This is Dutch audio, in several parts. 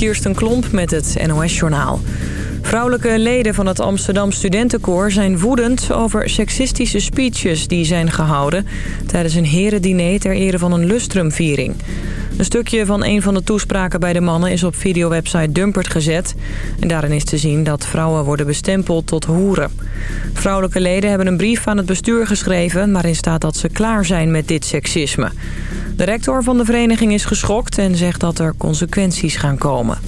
Kirsten Klomp met het NOS-journaal. Vrouwelijke leden van het Amsterdam Studentenkoor zijn woedend over seksistische speeches die zijn gehouden tijdens een herendiner ter ere van een lustrumviering. Een stukje van een van de toespraken bij de mannen is op videowebsite Dumpert gezet. En daarin is te zien dat vrouwen worden bestempeld tot hoeren. Vrouwelijke leden hebben een brief aan het bestuur geschreven... waarin staat dat ze klaar zijn met dit seksisme. De rector van de vereniging is geschokt en zegt dat er consequenties gaan komen.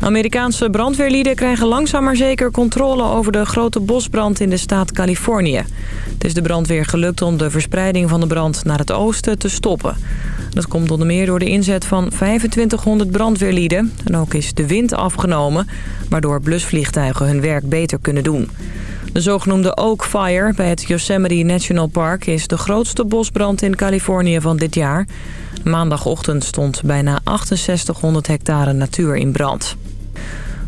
Amerikaanse brandweerlieden krijgen langzaam maar zeker controle over de grote bosbrand in de staat Californië. Het is de brandweer gelukt om de verspreiding van de brand naar het oosten te stoppen. Dat komt onder meer door de inzet van 2500 brandweerlieden. En ook is de wind afgenomen, waardoor blusvliegtuigen hun werk beter kunnen doen. De zogenoemde Oak Fire bij het Yosemite National Park is de grootste bosbrand in Californië van dit jaar. Maandagochtend stond bijna 6800 hectare natuur in brand.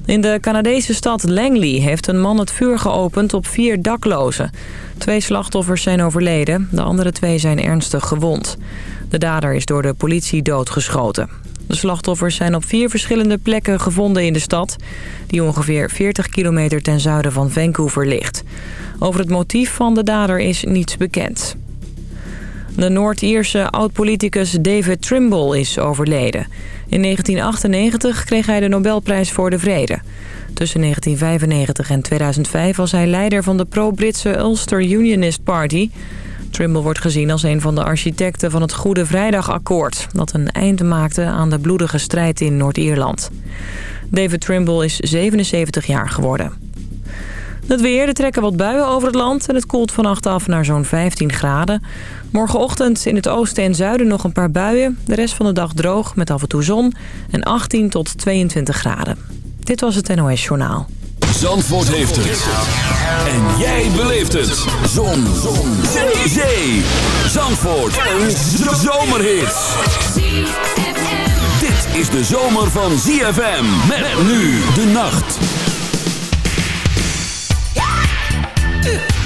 In de Canadese stad Langley heeft een man het vuur geopend op vier daklozen. Twee slachtoffers zijn overleden, de andere twee zijn ernstig gewond. De dader is door de politie doodgeschoten. De slachtoffers zijn op vier verschillende plekken gevonden in de stad... die ongeveer 40 kilometer ten zuiden van Vancouver ligt. Over het motief van de dader is niets bekend. De Noord-Ierse oud-politicus David Trimble is overleden. In 1998 kreeg hij de Nobelprijs voor de Vrede. Tussen 1995 en 2005 was hij leider van de pro-Britse Ulster Unionist Party... Trimble wordt gezien als een van de architecten van het Goede Vrijdagakkoord... dat een einde maakte aan de bloedige strijd in Noord-Ierland. David Trimble is 77 jaar geworden. Het weer, er trekken wat buien over het land en het koelt vannacht af naar zo'n 15 graden. Morgenochtend in het oosten en zuiden nog een paar buien. De rest van de dag droog met af en toe zon en 18 tot 22 graden. Dit was het NOS Journaal. Zandvoort heeft het. En jij beleeft het. Zon. Zon. Zee. Zee. Zandvoort. Een zomerhit. Dit is de zomer van ZFM. Met nu de nacht. Uh.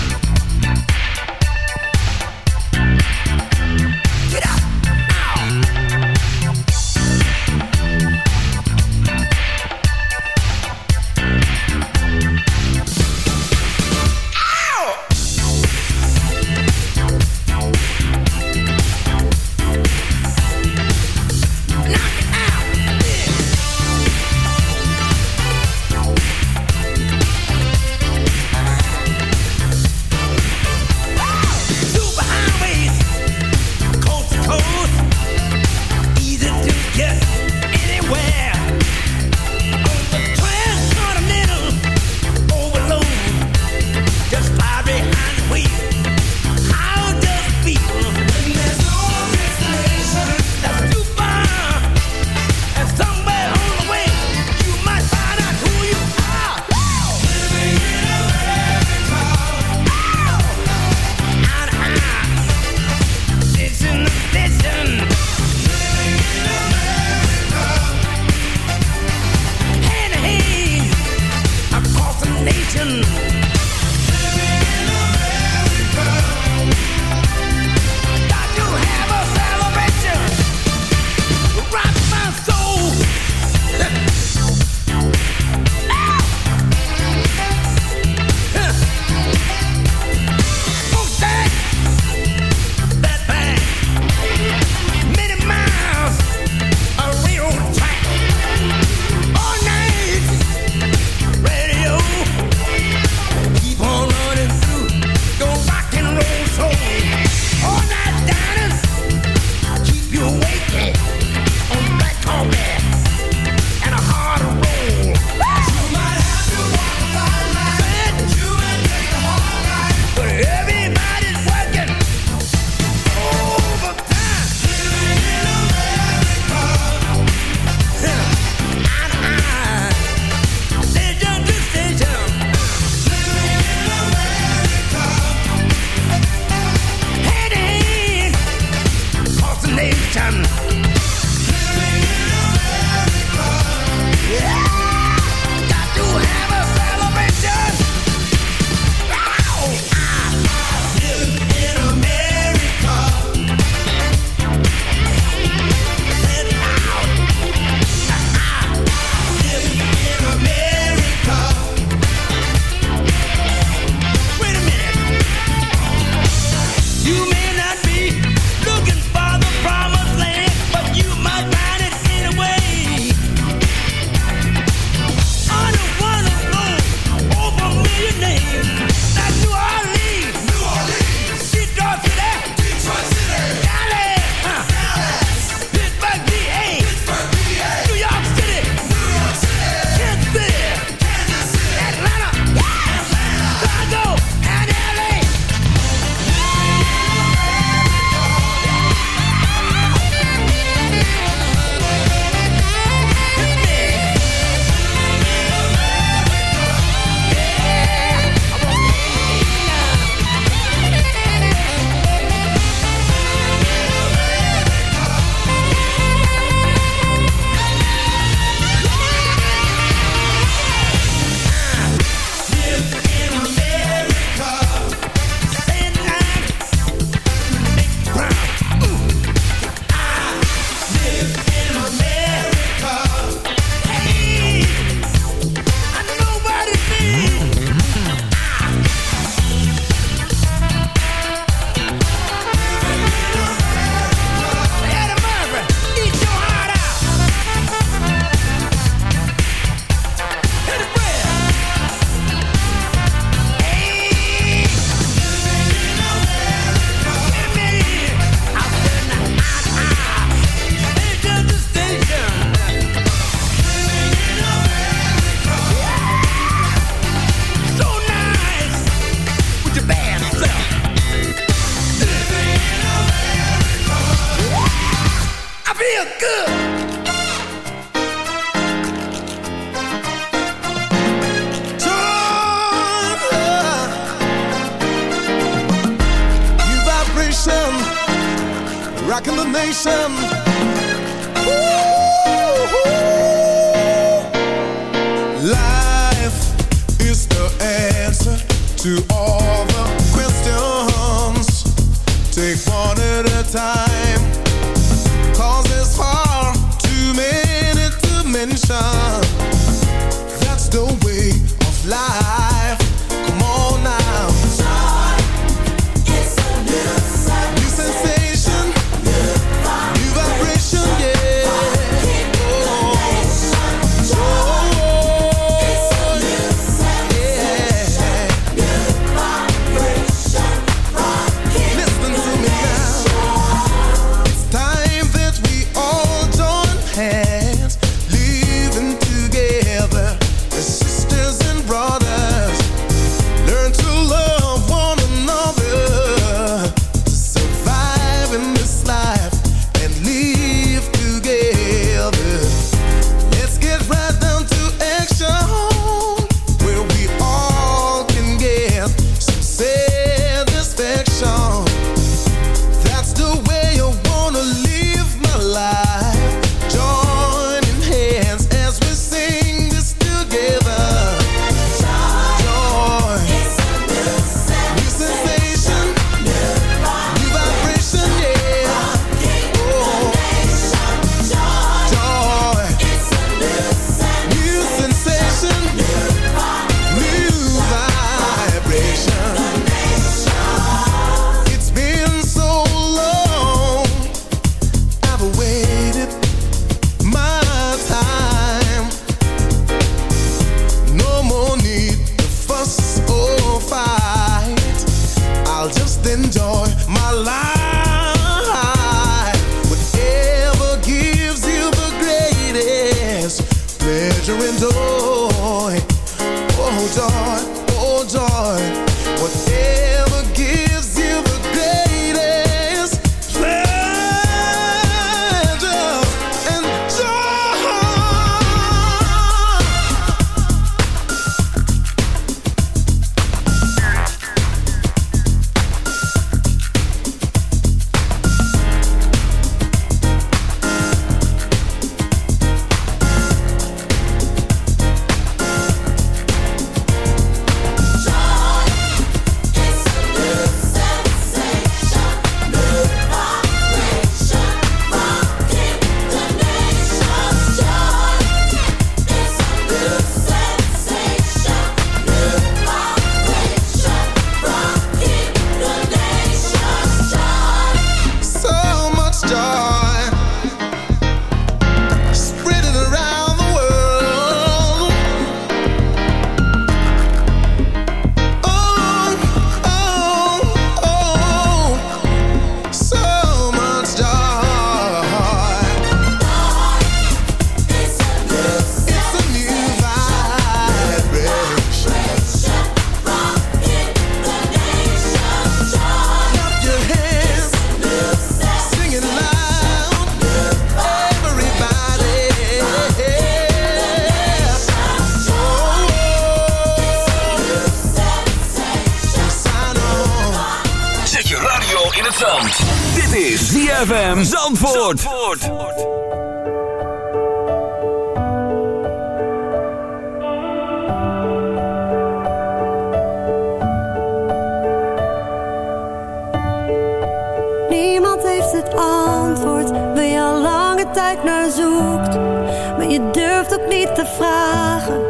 Maar je durft ook niet te vragen,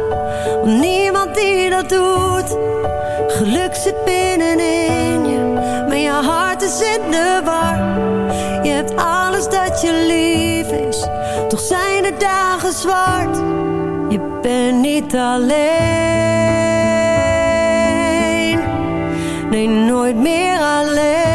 om niemand die dat doet. Geluk zit binnenin je, maar je hart is in de war. Je hebt alles dat je lief is, toch zijn de dagen zwart. Je bent niet alleen, nee nooit meer alleen.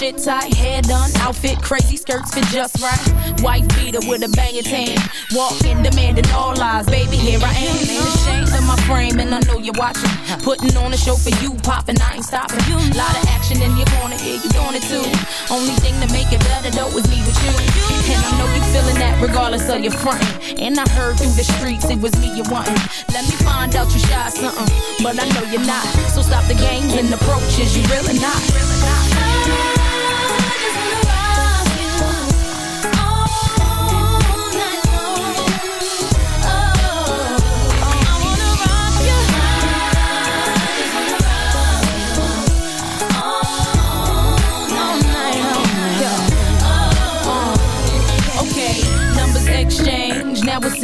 shit tight, hair done, outfit crazy, skirts fit just right. White beater with a banging tan, walking, demanding all lies. Baby, here I am, ain't ashamed of my frame, and I know you're watching. Putting on a show for you, popping, I ain't stopping. Lot of action in your corner, yeah, you doing it too. Only thing to make it better though is me with you. And I know you feeling that regardless of your frontin'. And I heard through the streets it was me you wantin'. Let me find out you shy something, but I know you're not. So stop the games and approaches, you really not. Really not.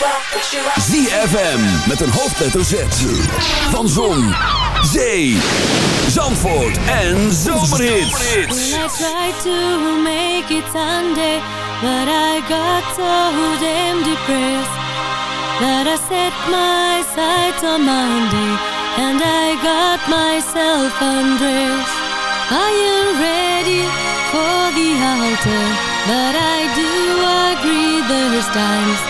ZFM met een hoofdletter Z. Van Zon, Zee, Zandvoort en Zomerhits. I tried to make it Sunday, but I got so damn depressed. That I set my sights on Monday, and I got myself undressed. I am ready for the altar, but I do agree there's times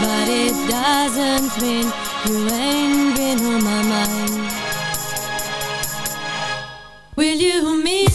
but it doesn't mean you ain't been on my mind. Will you meet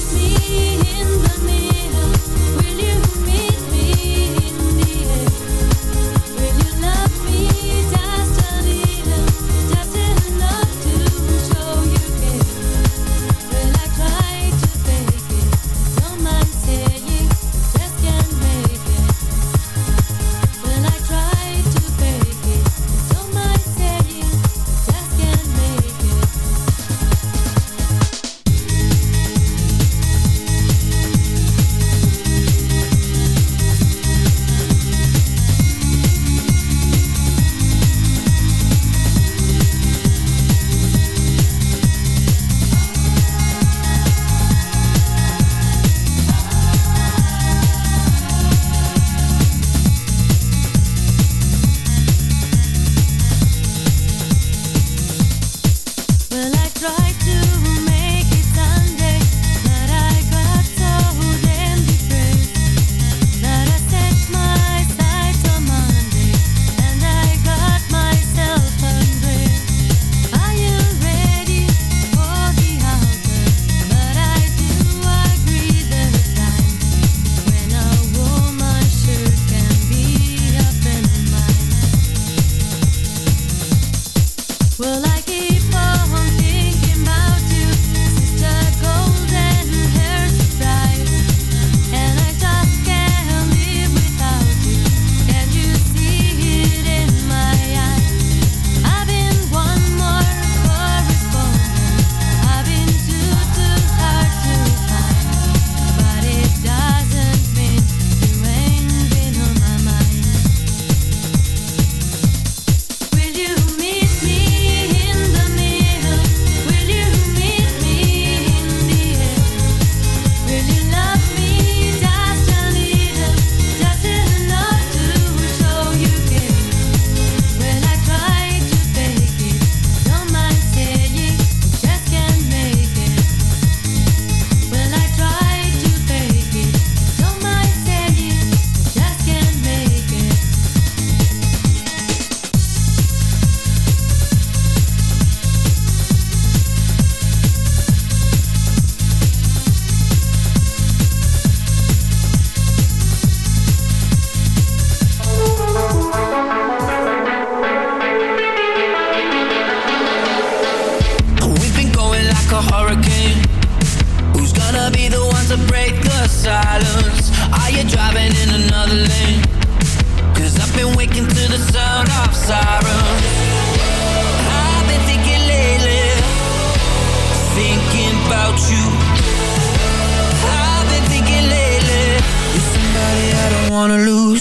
waking to the sound of sirens I've been thinking lately Thinking about you. I've been thinking lately You're somebody I don't wanna lose.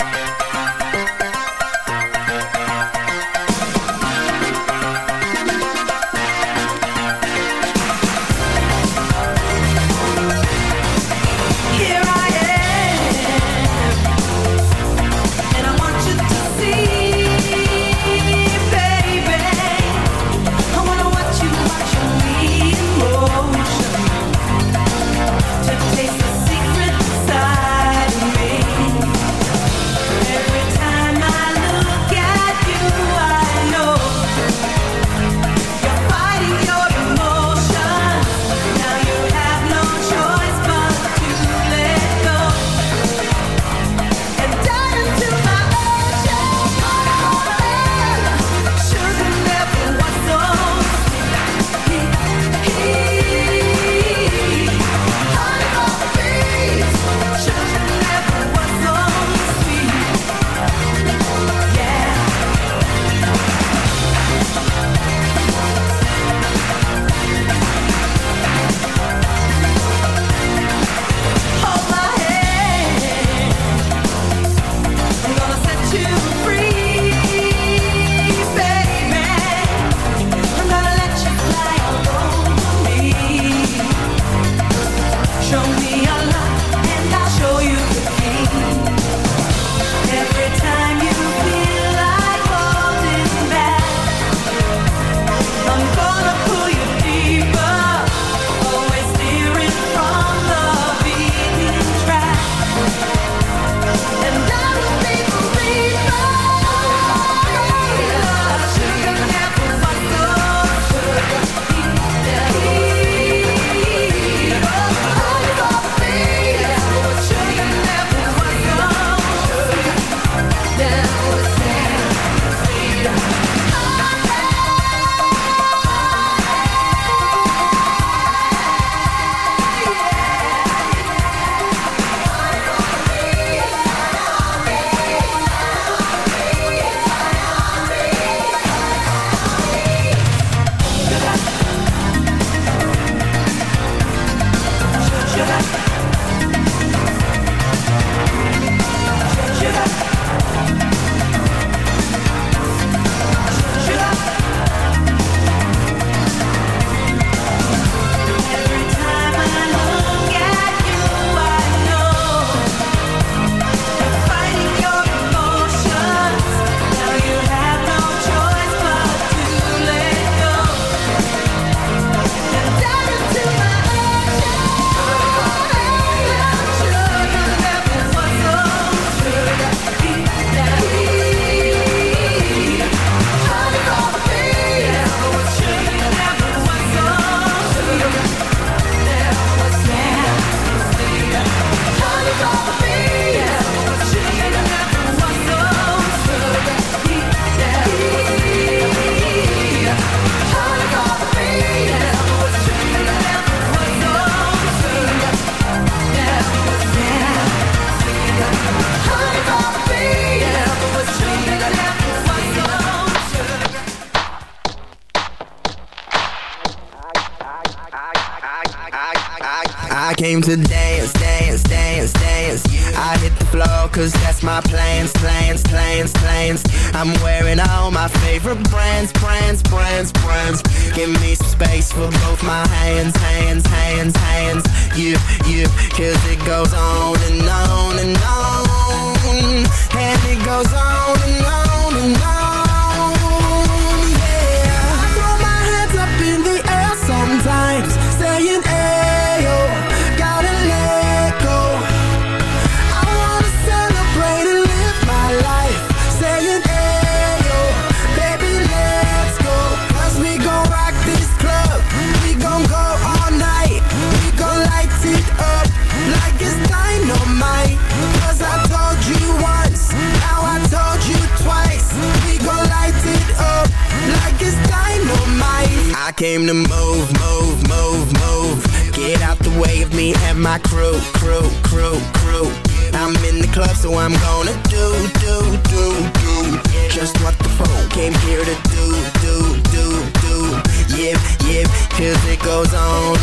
music goes on.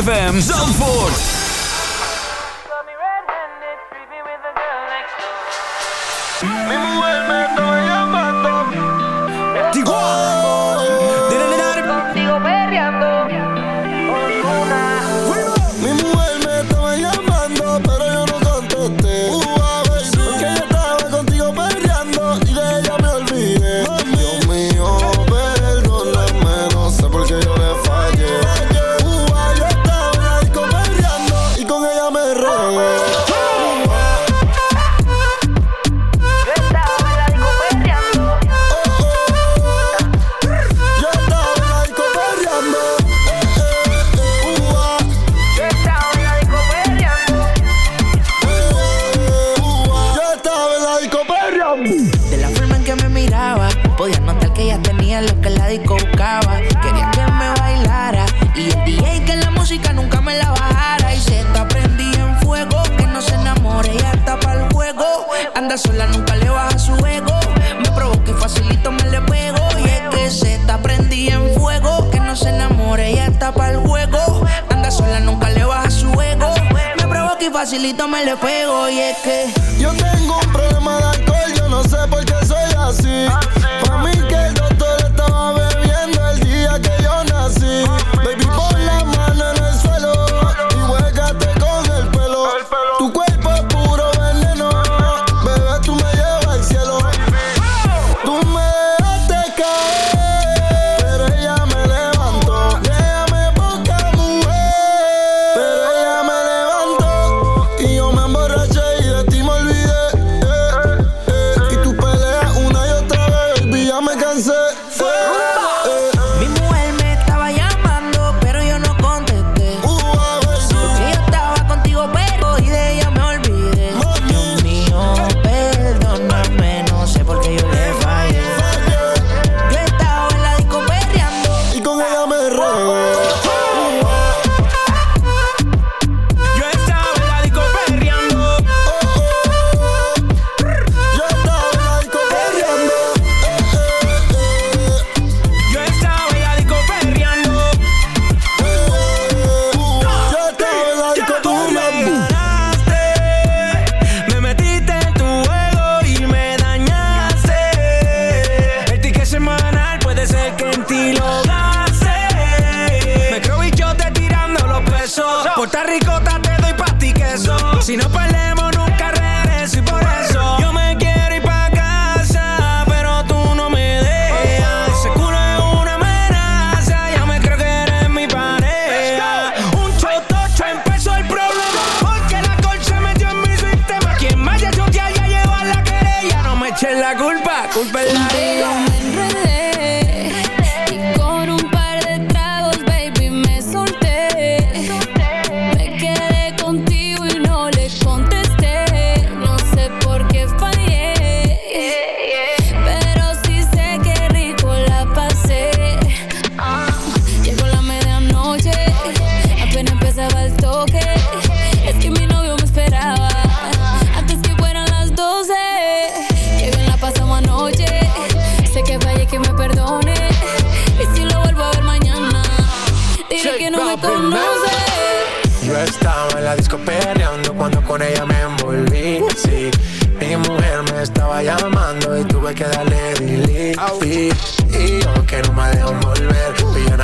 ZFM Zandvoort. la disco perreando cuando con ella me envolví. Sí, mi mujer me estaba llamando y tuve que darle delete. Y yo que no me dejo volver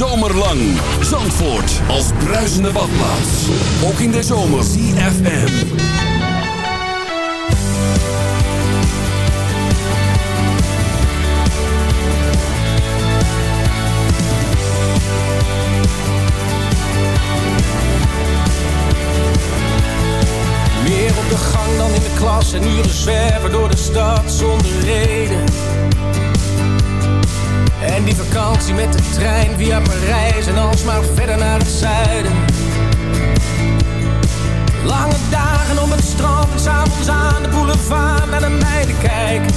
zomerlang. Zandvoort als bruisende badplaats. Ook in de zomer. CFM. Meer op de gang dan in de klas en uren zwerven door de stad zonder reden. En die vakantie met de trein via Parijs en alsmaar verder naar het zuiden. Lange dagen om het strand en s'avonds aan de boulevard naar de meiden kijken.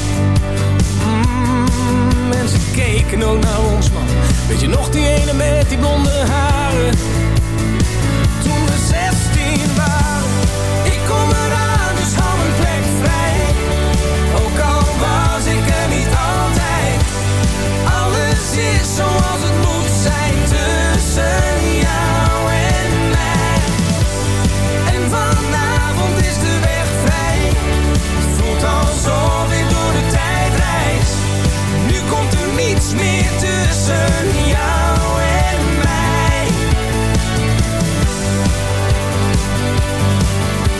Mm, en ze keken ook naar ons man. Weet je nog die ene met die blonde haren? Zoals het moet zijn tussen jou en mij. En vanavond is de weg vrij, voelt als zo weer door de tijd reis. Nu komt er niets meer tussen jou en mij.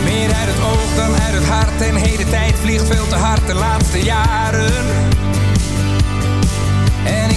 Meer uit het oog dan uit het hart. En hele tijd vliegt veel te hard de laatste jaren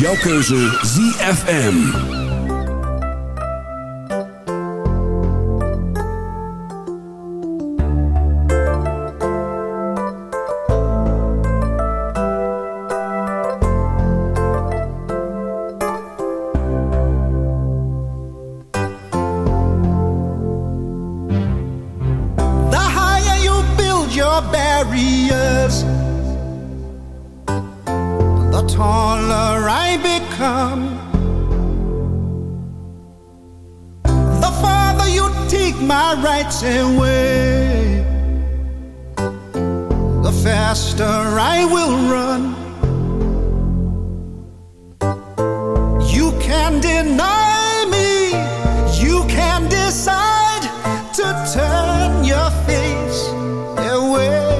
Jouw keuze ZFM. Away, the faster I will run. You can deny me, you can decide to turn your face away.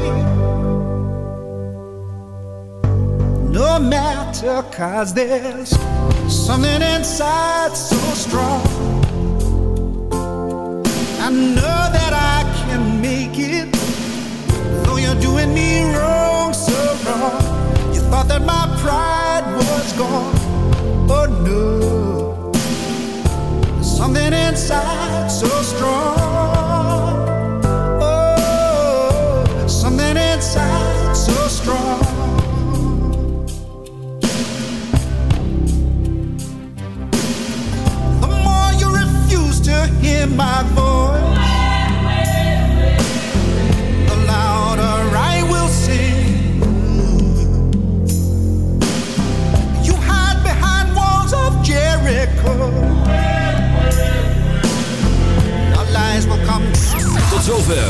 No matter, cause there's something inside